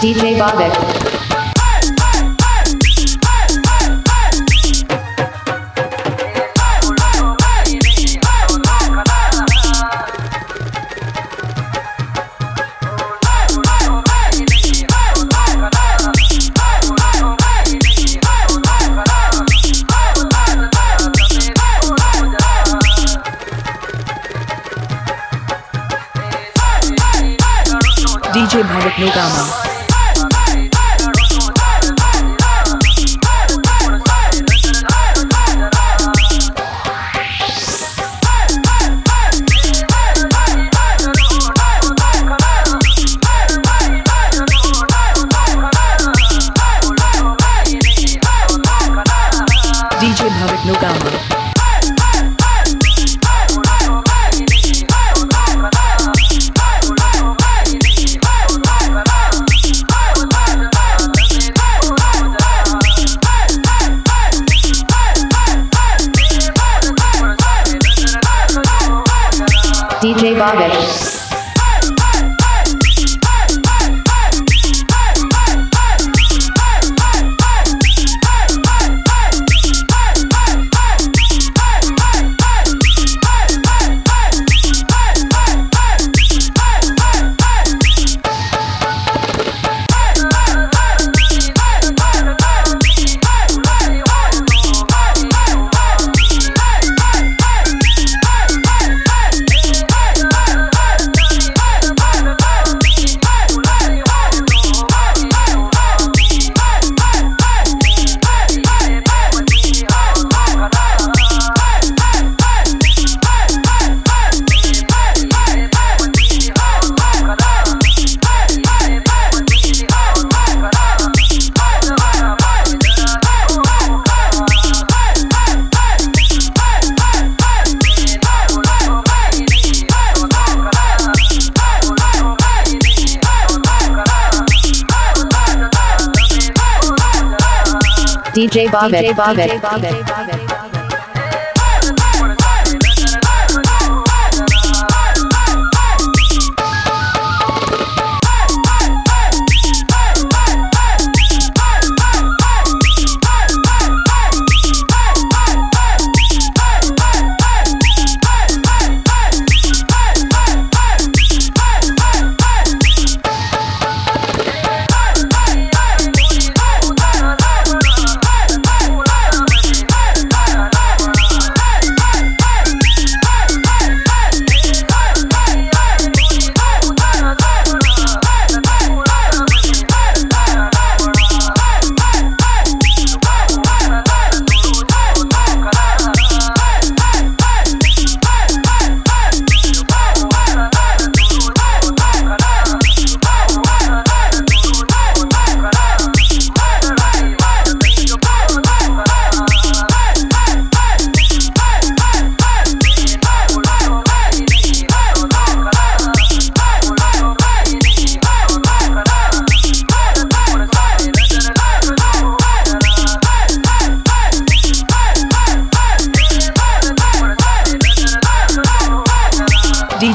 DJ Bobek. DJ Bhavik Nogama. Babish. DJ Bobek. DJ Bobek. DJ Bobek.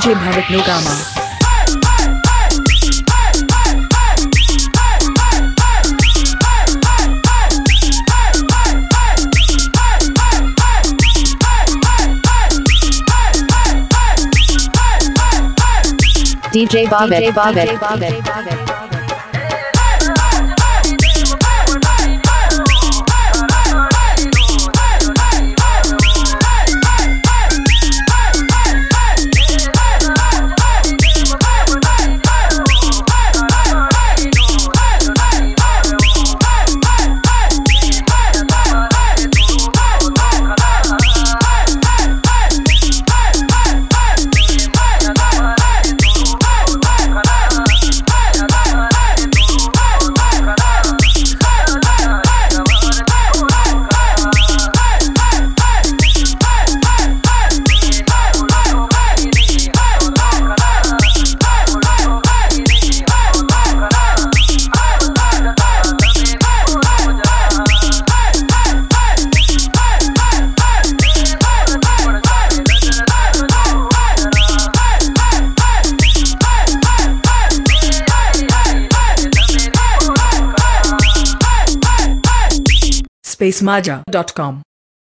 DJ Bhavik Nogama. DJ Bobek. DJ Bobek. spacemaja.com.